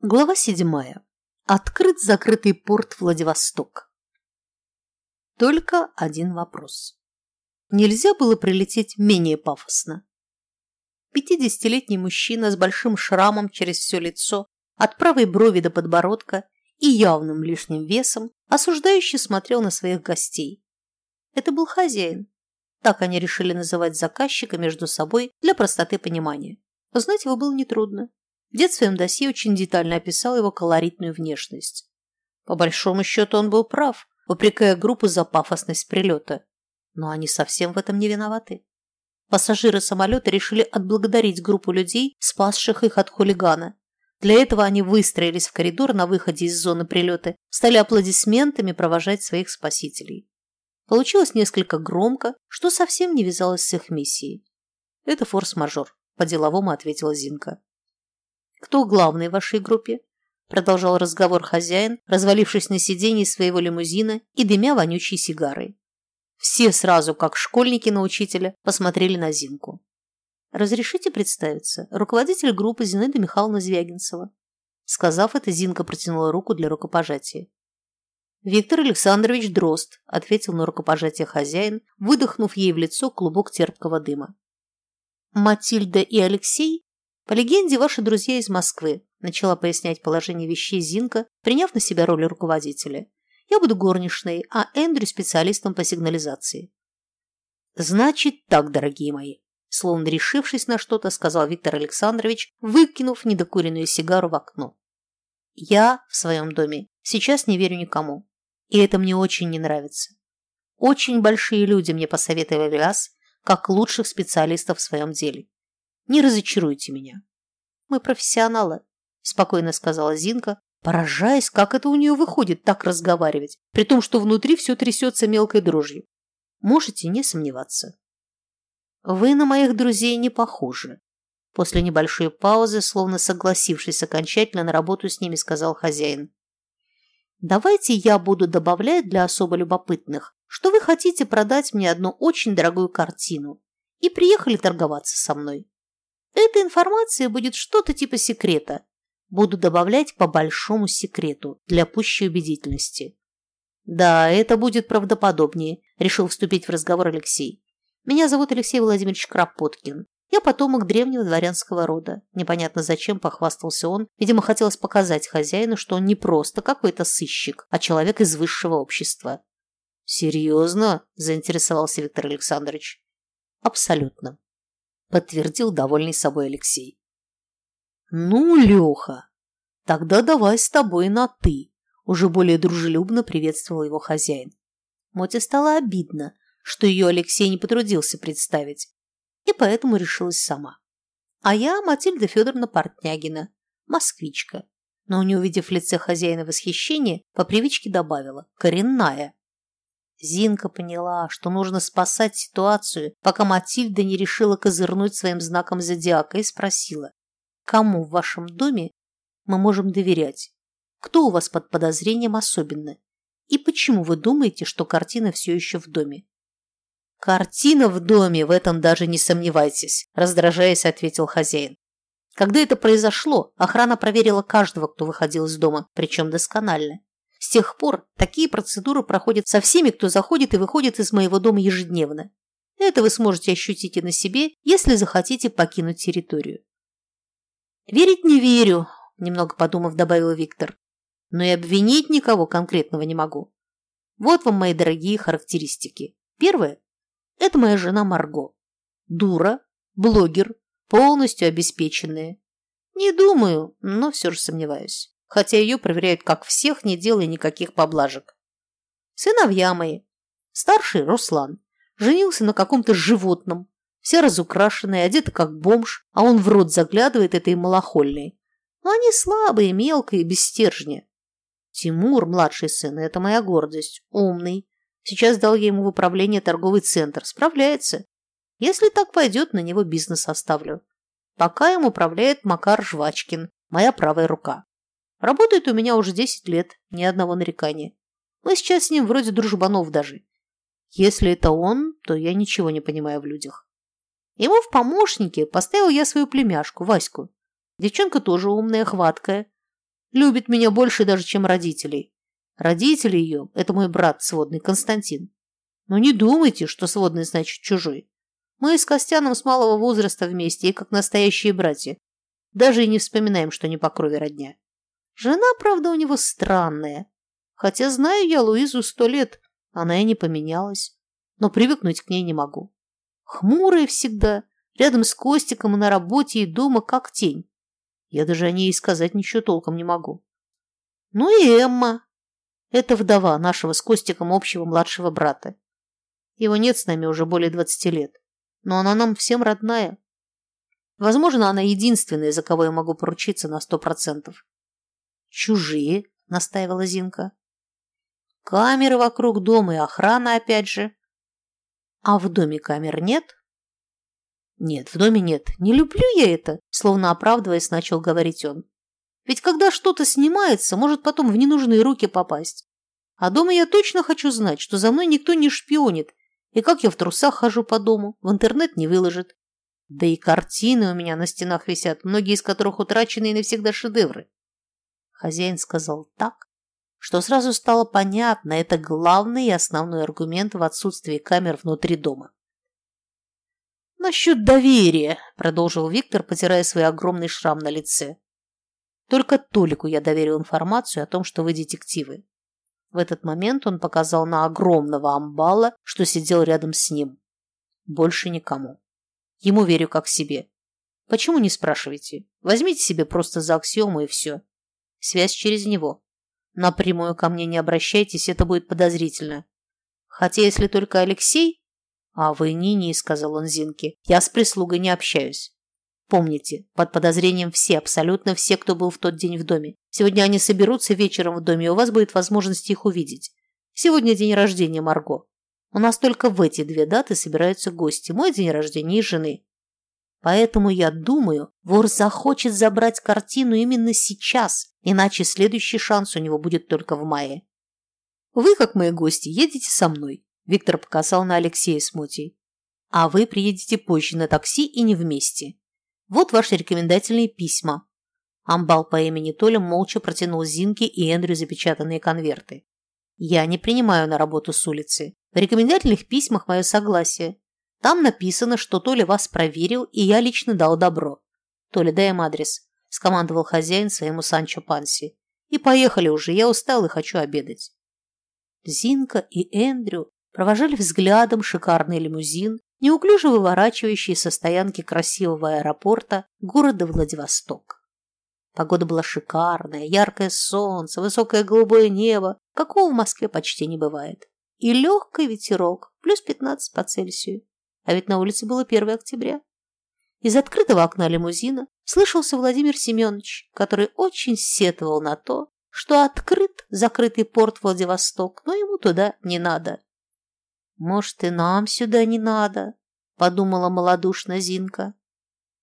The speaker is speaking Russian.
Глава седьмая. Открыт закрытый порт Владивосток. Только один вопрос. Нельзя было прилететь менее пафосно. Пятидесятилетний мужчина с большим шрамом через все лицо, от правой брови до подбородка и явным лишним весом, осуждающий смотрел на своих гостей. Это был хозяин. Так они решили называть заказчика между собой для простоты понимания. Узнать его было нетрудно. Дед в своем досье очень детально описал его колоритную внешность. По большому счету он был прав, упрекая группу за пафосность прилета. Но они совсем в этом не виноваты. Пассажиры самолета решили отблагодарить группу людей, спасших их от хулигана. Для этого они выстроились в коридор на выходе из зоны прилета, стали аплодисментами провожать своих спасителей. Получилось несколько громко, что совсем не вязалось с их миссией. «Это форс-мажор», – по-деловому ответила Зинка. «Кто главный в вашей группе?» Продолжал разговор хозяин, развалившись на сиденье своего лимузина и дымя вонючей сигарой. Все сразу, как школьники на учителя, посмотрели на Зинку. «Разрешите представиться? Руководитель группы Зинаида Михайловна Звягинцева». Сказав это, Зинка протянула руку для рукопожатия. «Виктор Александрович Дрозд», – ответил на рукопожатие хозяин, выдохнув ей в лицо клубок терпкого дыма. «Матильда и Алексей по легенде, ваши друзья из Москвы, начала пояснять положение вещей Зинка, приняв на себя роль руководителя. Я буду горничной, а Эндрю специалистом по сигнализации. Значит так, дорогие мои, словно решившись на что-то, сказал Виктор Александрович, выкинув недокуренную сигару в окно. Я в своем доме сейчас не верю никому, и это мне очень не нравится. Очень большие люди мне посоветовали вас как лучших специалистов в своем деле. Не разочаруйте меня. Мы профессионалы, спокойно сказала Зинка, поражаясь, как это у нее выходит так разговаривать, при том, что внутри все трясется мелкой дрожью. Можете не сомневаться. Вы на моих друзей не похожи. После небольшой паузы, словно согласившись окончательно на работу с ними, сказал хозяин. Давайте я буду добавлять для особо любопытных, что вы хотите продать мне одну очень дорогую картину и приехали торговаться со мной. Эта информация будет что-то типа секрета. Буду добавлять по большому секрету для пущей убедительности. Да, это будет правдоподобнее, решил вступить в разговор Алексей. Меня зовут Алексей Владимирович Кропоткин. Я потомок древнего дворянского рода. Непонятно зачем похвастался он. Видимо, хотелось показать хозяину, что он не просто какой-то сыщик, а человек из высшего общества. «Серьезно?» – заинтересовался Виктор Александрович. «Абсолютно подтвердил довольный собой Алексей. «Ну, Леха, тогда давай с тобой на «ты», уже более дружелюбно приветствовал его хозяин. Моте стало обидно, что ее Алексей не потрудился представить, и поэтому решилась сама. А я Матильда Федоровна Портнягина, москвичка, но, не увидев в лице хозяина восхищения, по привычке добавила «коренная». Зинка поняла, что нужно спасать ситуацию, пока Матильда не решила козырнуть своим знаком зодиака и спросила, кому в вашем доме мы можем доверять? Кто у вас под подозрением особенно? И почему вы думаете, что картина все еще в доме? «Картина в доме, в этом даже не сомневайтесь», – раздражаясь, ответил хозяин. Когда это произошло, охрана проверила каждого, кто выходил из дома, причем досконально. С тех пор такие процедуры проходят со всеми, кто заходит и выходит из моего дома ежедневно. Это вы сможете ощутить и на себе, если захотите покинуть территорию. «Верить не верю», – немного подумав, добавил Виктор. «Но и обвинить никого конкретного не могу. Вот вам мои дорогие характеристики. Первое – это моя жена Марго. Дура, блогер, полностью обеспеченная. Не думаю, но все же сомневаюсь хотя ее проверяют как всех, не делая никаких поблажек. Сыновья мои. Старший Руслан. Женился на каком-то животном. Вся разукрашенная, одета как бомж, а он в рот заглядывает этой малохольной. Но они слабые, мелкие, без стержня. Тимур, младший сын, это моя гордость. Умный. Сейчас дал я ему в управление торговый центр. Справляется. Если так пойдет, на него бизнес оставлю. Пока им управляет Макар Жвачкин, моя правая рука. Работает у меня уже 10 лет, ни одного нарекания. Мы сейчас с ним вроде дружбанов даже. Если это он, то я ничего не понимаю в людях. Ему в помощники поставил я свою племяшку, Ваську. Девчонка тоже умная, хваткая. Любит меня больше даже, чем родителей. Родители ее – это мой брат сводный Константин. Но не думайте, что сводный значит чужой. Мы с Костяном с малого возраста вместе и как настоящие братья. Даже и не вспоминаем, что не по крови родня. Жена, правда, у него странная. Хотя знаю я Луизу сто лет, она и не поменялась. Но привыкнуть к ней не могу. Хмурая всегда, рядом с Костиком и на работе, и дома, как тень. Я даже о ней сказать ничего толком не могу. Ну и Эмма. Это вдова нашего с Костиком общего младшего брата. Его нет с нами уже более двадцати лет. Но она нам всем родная. Возможно, она единственная, за кого я могу поручиться на сто процентов. «Чужие», — настаивала Зинка. «Камеры вокруг дома и охрана опять же». «А в доме камер нет?» «Нет, в доме нет. Не люблю я это», — словно оправдываясь, начал говорить он. «Ведь когда что-то снимается, может потом в ненужные руки попасть. А дома я точно хочу знать, что за мной никто не шпионит, и как я в трусах хожу по дому, в интернет не выложит. Да и картины у меня на стенах висят, многие из которых утрачены и навсегда шедевры». Хозяин сказал так, что сразу стало понятно, это главный и основной аргумент в отсутствии камер внутри дома. «Насчет доверия», – продолжил Виктор, потирая свой огромный шрам на лице. «Только Толику я доверил информацию о том, что вы детективы». В этот момент он показал на огромного амбала, что сидел рядом с ним. Больше никому. Ему верю как себе. Почему не спрашиваете? Возьмите себе просто за аксиому и все. Связь через него. Напрямую ко мне не обращайтесь, это будет подозрительно. Хотя если только Алексей, «А вы Нини», — сказал он Зинке, — «я с прислугой не общаюсь. Помните, под подозрением все, абсолютно все, кто был в тот день в доме. Сегодня они соберутся вечером в доме, и у вас будет возможность их увидеть. Сегодня день рождения Марго. У нас только в эти две даты собираются гости. Мой день рождения и жены. Поэтому я думаю, вор захочет забрать картину именно сейчас, иначе следующий шанс у него будет только в мае. Вы, как мои гости, едете со мной. Виктор показал на Алексея с Мотей. А вы приедете позже на такси и не вместе. Вот ваши рекомендательные письма. Амбал по имени Толя молча протянул Зинке и Эндрю запечатанные конверты. Я не принимаю на работу с улицы. В рекомендательных письмах мое согласие. Там написано, что Толя вас проверил, и я лично дал добро. Толя, дай им адрес, скомандовал хозяин своему Санчо Панси. И поехали уже, я устал и хочу обедать. Зинка и Эндрю провожали взглядом шикарный лимузин, неуклюже выворачивающий со стоянки красивого аэропорта города Владивосток. Погода была шикарная, яркое солнце, высокое голубое небо, какого в Москве почти не бывает. И легкий ветерок, плюс 15 по Цельсию. А ведь на улице было 1 октября. Из открытого окна лимузина слышался Владимир Семенович, который очень сетовал на то, что открыт закрытый порт Владивосток, но ему туда не надо. «Может, и нам сюда не надо?» – подумала малодушно Зинка.